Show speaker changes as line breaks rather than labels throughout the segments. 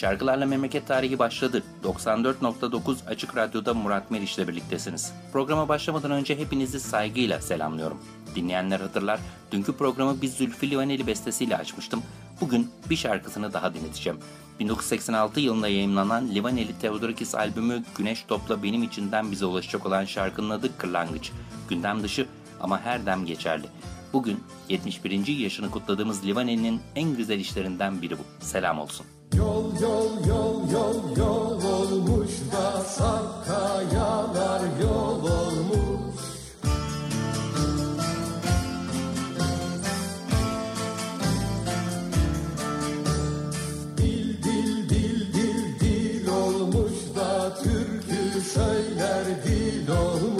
Şarkılarla Memleket Tarihi başladı. 94.9 Açık Radyo'da Murat Meriç'le birliktesiniz. Programa başlamadan önce hepinizi saygıyla selamlıyorum. Dinleyenler hatırlar, dünkü programı bir Zülfü Livaneli bestesiyle açmıştım. Bugün bir şarkısını daha dinleteceğim. 1986 yılında yayınlanan Livaneli Theodorakis albümü Güneş Topla Benim İçinden bize ulaşacak olan şarkının adı Kırlangıç. Gündem dışı ama her dem geçerli. Bugün 71. yaşını kutladığımız Livaneli'nin en güzel işlerinden biri bu. Selam olsun.
Yol yol yol yol yol olmuş da saf kayalar yol olmuş. Dil dil dil dil dil olmuş da türkü söyler dil olmuş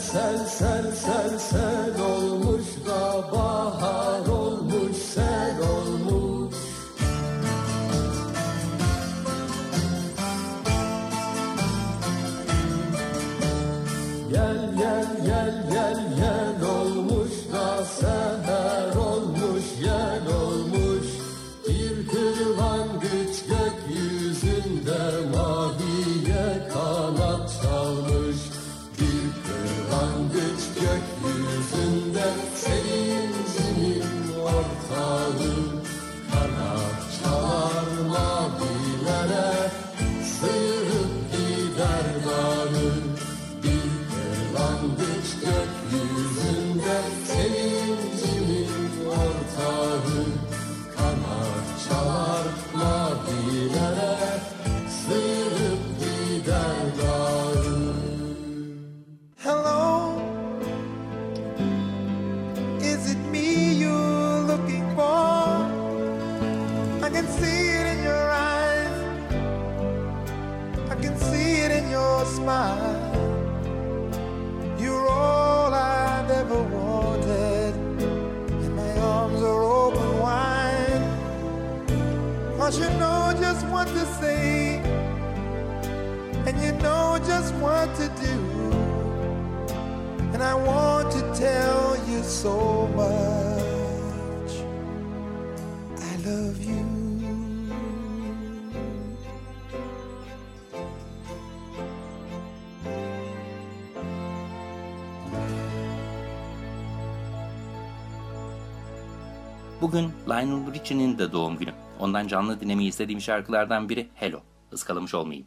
Sel sel sel sel olmuş da bahar olmuş. Sel
and you know just what to do. And I want to tell you so much. I love you.
Bugün Lionel Richie'nin de doğum günü. Ondan canlı dinlemeyi istediğim şarkılardan biri Hello. Iskalamış olmayayım.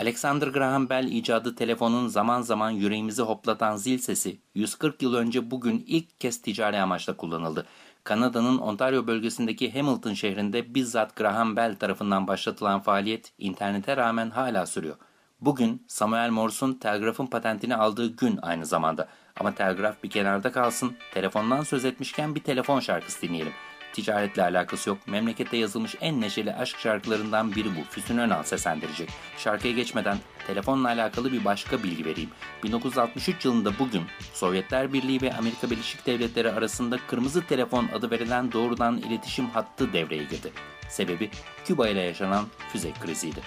Alexander Graham Bell icadı telefonun zaman zaman yüreğimizi hoplatan zil sesi 140 yıl önce bugün ilk kez ticari amaçla kullanıldı. Kanada'nın Ontario bölgesindeki Hamilton şehrinde bizzat Graham Bell tarafından başlatılan faaliyet internete rağmen hala sürüyor. Bugün Samuel Morse'un telgrafın patentini aldığı gün aynı zamanda. Ama telgraf bir kenarda kalsın, telefondan söz etmişken bir telefon şarkısı dinleyelim. Ticaretle alakası yok. Memlekette yazılmış en neşeli aşk şarkılarından biri bu. Füsun Önal seslendirecek. Şarkıya geçmeden telefonla alakalı bir başka bilgi vereyim. 1963 yılında bugün Sovyetler Birliği ve Amerika Birleşik Devletleri arasında kırmızı telefon adı verilen doğrudan iletişim hattı devreye girdi. Sebebi Küba ile yaşanan füze kriziydi.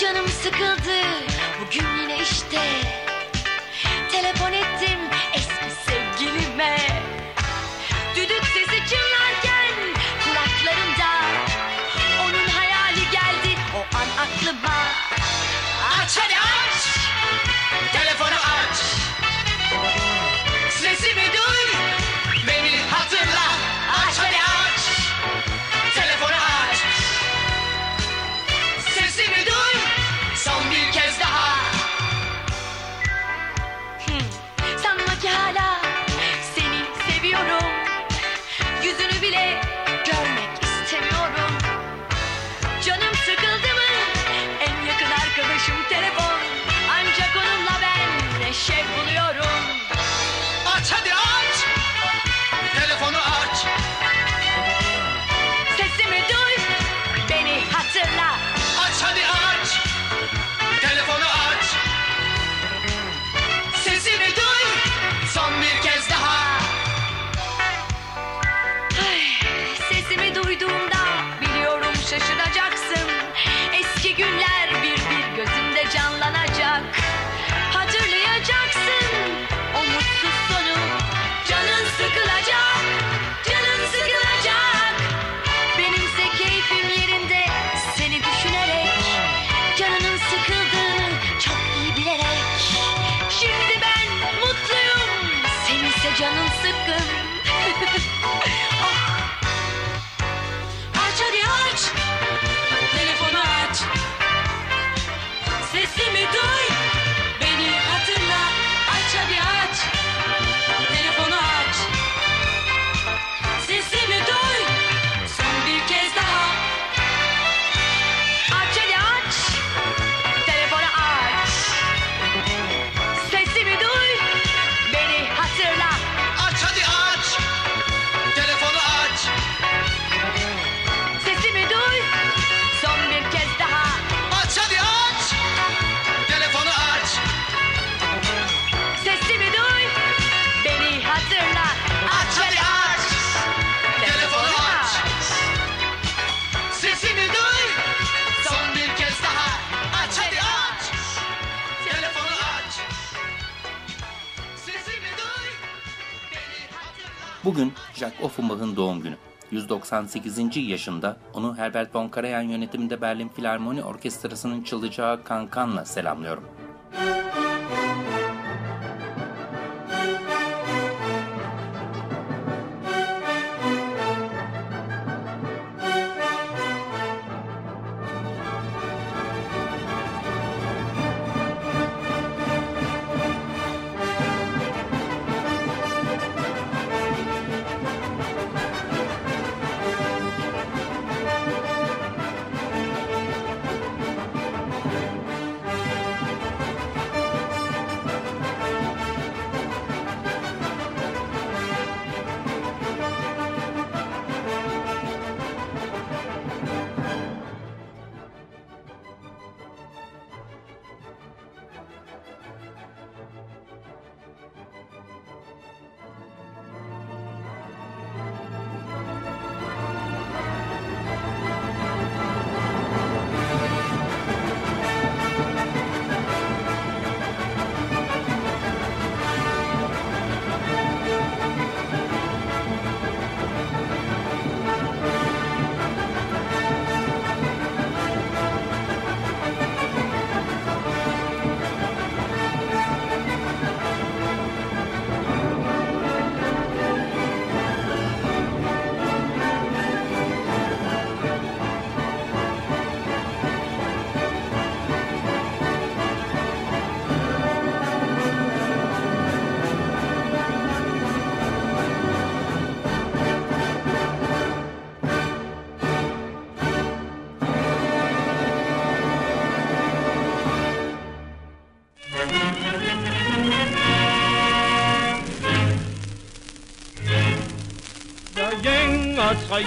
Canım sıkıldı bugün yine işte
Bugün Jacques Offenbach'ın doğum günü. 198. yaşında onu Herbert von Karajan yönetiminde Berlin Filarmoni Orkestrası'nın çalacağı kankanla selamlıyorum.
tre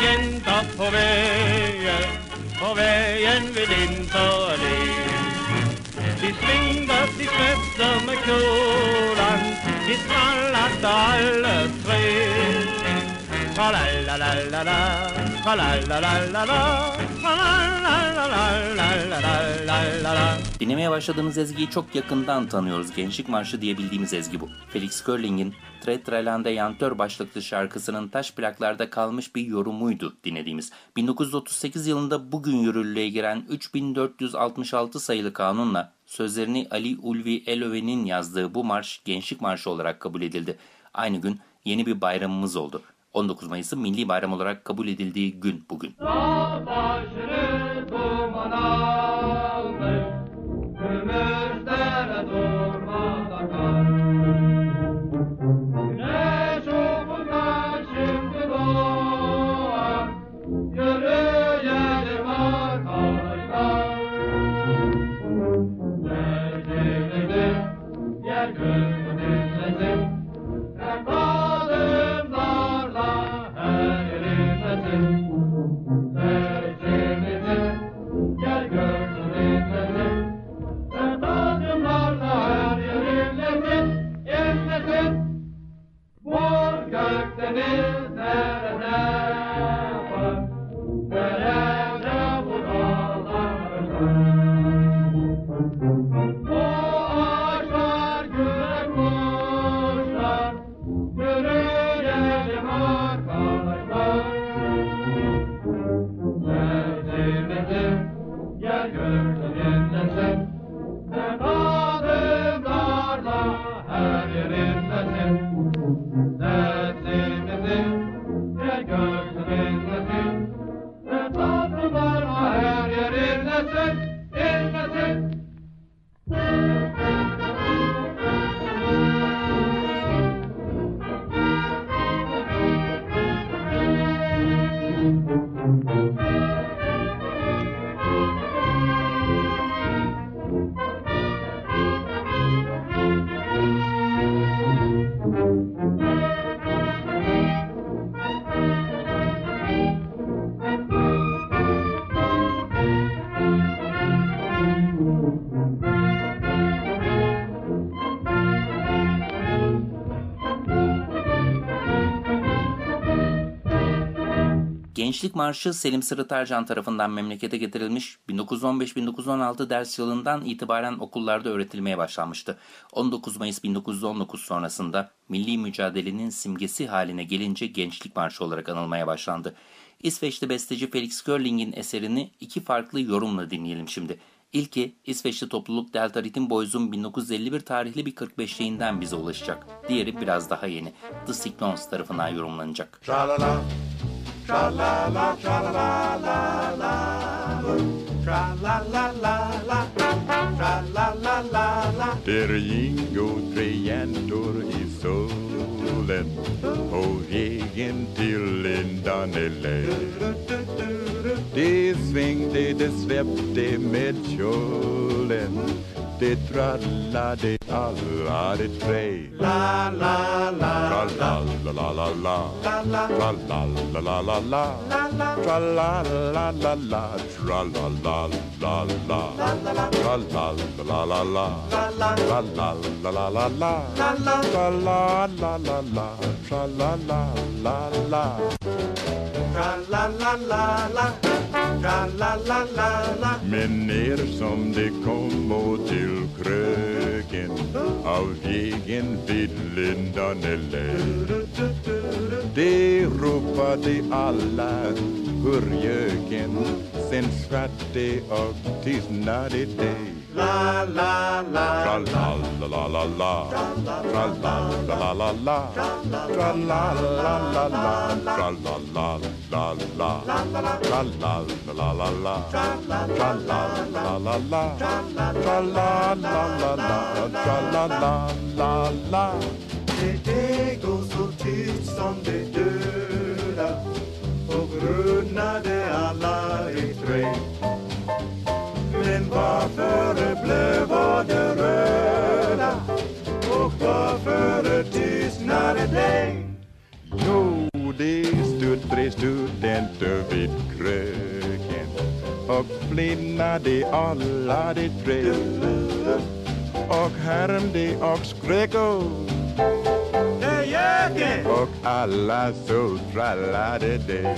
jänta på vägen, på vägen vid Lindtalén. De svingde, de släppte med kolan, de trallade alla tre. Tra-la-la-la-la-la.
Dinlemeye başladığımız ezgiyi çok yakından tanıyoruz. Gençlik Marşı diye bildiğimiz ezgi bu. Felix Körling'in Tre Trelande Yantör başlıklı şarkısının taş plaklarda kalmış bir yorumuydu dinlediğimiz. 1938 yılında bugün yürürlüğe giren 3466 sayılı kanunla sözlerini Ali Ulvi Elöve'nin yazdığı bu marş Gençlik Marşı olarak kabul edildi. Aynı gün yeni bir bayramımız oldu. 19 Mayıs'ın milli bayram olarak kabul edildiği gün bugün.
Başını duman almış,
Gençlik Marşı Selim Sırıtarcan tarafından memlekete getirilmiş 1915-1916 ders yılından itibaren okullarda öğretilmeye başlanmıştı. 19 Mayıs 1919 sonrasında milli mücadelenin simgesi haline gelince Gençlik Marşı olarak anılmaya başlandı. İsveçli besteci Felix Körling'in eserini iki farklı yorumla dinleyelim şimdi. İlki İsveçli topluluk Delta Ritim Boys'un 1951 tarihli bir 45'liğinden bize ulaşacak. Diğeri biraz daha yeni. The Cyclones tarafından yorumlanacak.
Tra la la, tra la
la la la. Tra la la
la la. Tra la la la la.
Der Jingo Triantor is so på vägen till Lindanelle. Det svängde, det svepte med kjolen Det trallade alla de tre la tra la la la
la. La
Men ner som det kommo till kröken av vägen vid Lindanelle De ropade alla hur göken sen skvatt det och tystnade det
La
la la la. La la la la la
Det går så tyst som det döda och grunnade alla i träd men varför blöva det röda? Och varför tystnade dig?
Jo, det stod tre studenter vid kröken. Och flinnade alla de tre. Och härmde och skrek och och alla så trallade det.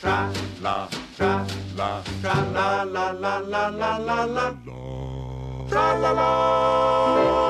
tra la tra la tra la la la la la la la. Tra la la.
Bugün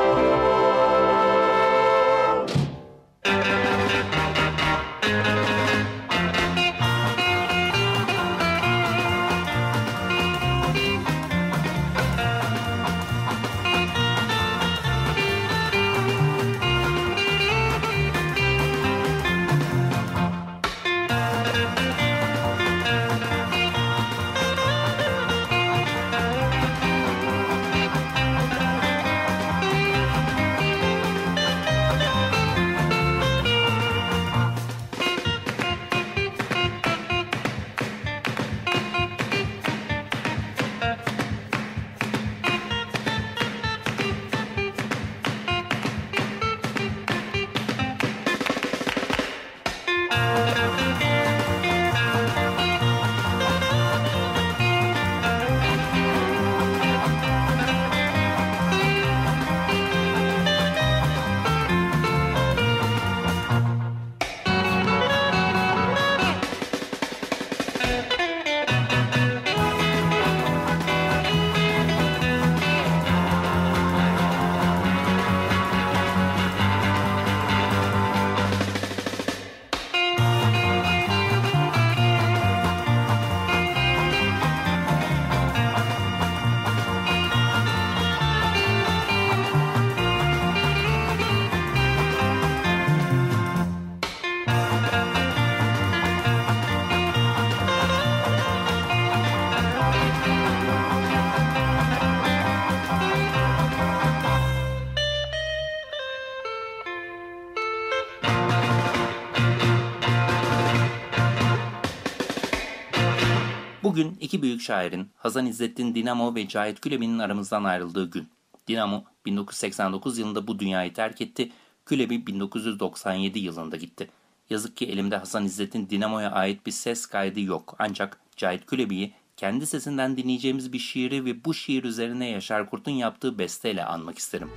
iki büyük şairin Hazan İzzettin Dinamo ve Cahit Külebi'nin aramızdan ayrıldığı gün. Dinamo 1989 yılında bu dünyayı terk etti, Külebi 1997 yılında gitti. Yazık ki elimde Hasan İzzettin Dinamo'ya ait bir ses kaydı yok. Ancak Cahit Külebi'yi kendi sesinden dinleyeceğimiz bir şiiri ve bu şiir üzerine Yaşar Kurt'un yaptığı besteyle anmak isterim.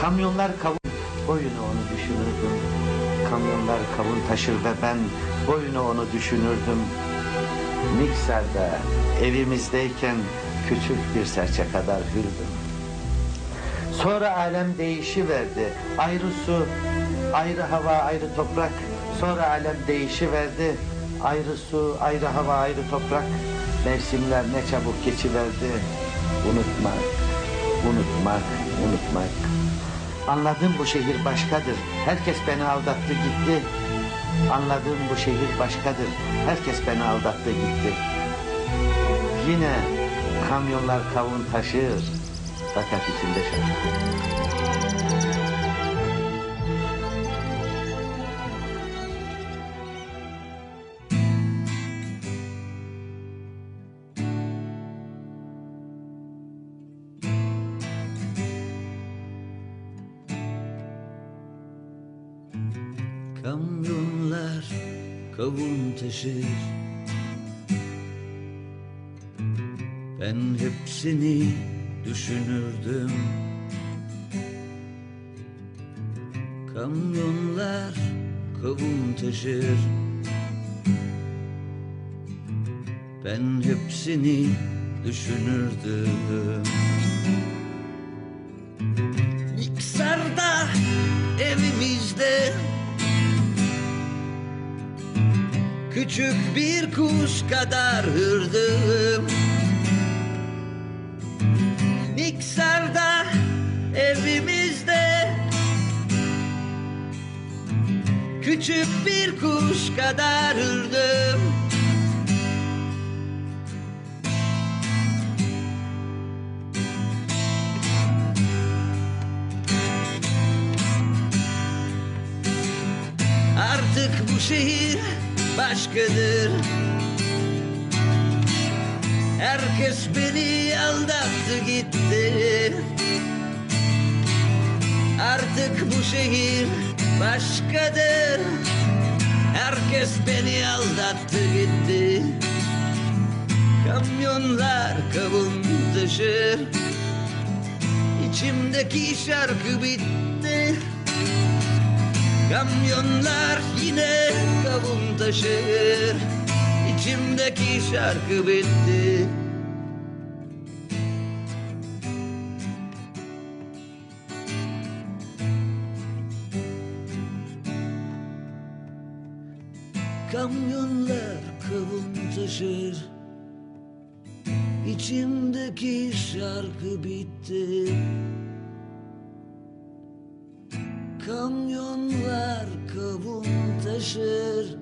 Kamyonlar kavun boyunu onu düşünürdüm. Kamyonlar kavun taşır ve ben boyunu onu düşünürdüm. Mikser'de evimizdeyken küçük bir serçe kadar hürdüm. Sonra alem değişiverdi. Ayrı su, ayrı hava, ayrı toprak. Sonra alem değişiverdi. Ayrı su, ayrı hava, ayrı toprak. Mevsimler ne çabuk geçiverdi. Unutmak, unutmak, unutmak. Anladım bu şehir başkadır. Herkes beni aldattı gitti. Anladım bu şehir başkadır. Herkes beni aldattı gitti. Yine kamyonlar kavun taşır. Fakat içinde şarkı.
Kavun taşır Ben hepsini düşünürdüm. Kamyonlar kavun taşır Ben hepsini düşünürdüm küçük bir kuş kadar hırdım. Niksar'da evimizde. Küçük bir kuş kadar hırdım. Artık bu şehir başkadır. Herkes beni aldattı gitti. Artık bu şehir başkadır. Herkes beni aldattı gitti. Kamyonlar kavun taşır İçimdeki şarkı bitti Kamyonlar yine kavun taşır. İçimdeki şarkı bitti. Kamyonlar kavun taşır. İçimdeki şarkı bitti Kamyonlar kavun taşır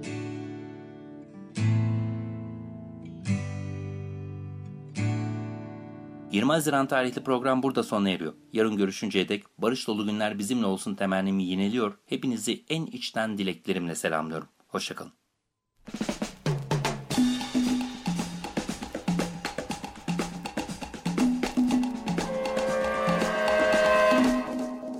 ...20 Haziran tarihli program burada sona eriyor. Yarın görüşünceye dek barış dolu günler bizimle olsun temennimi yineliyor. Hepinizi en içten dileklerimle selamlıyorum. Hoşçakalın.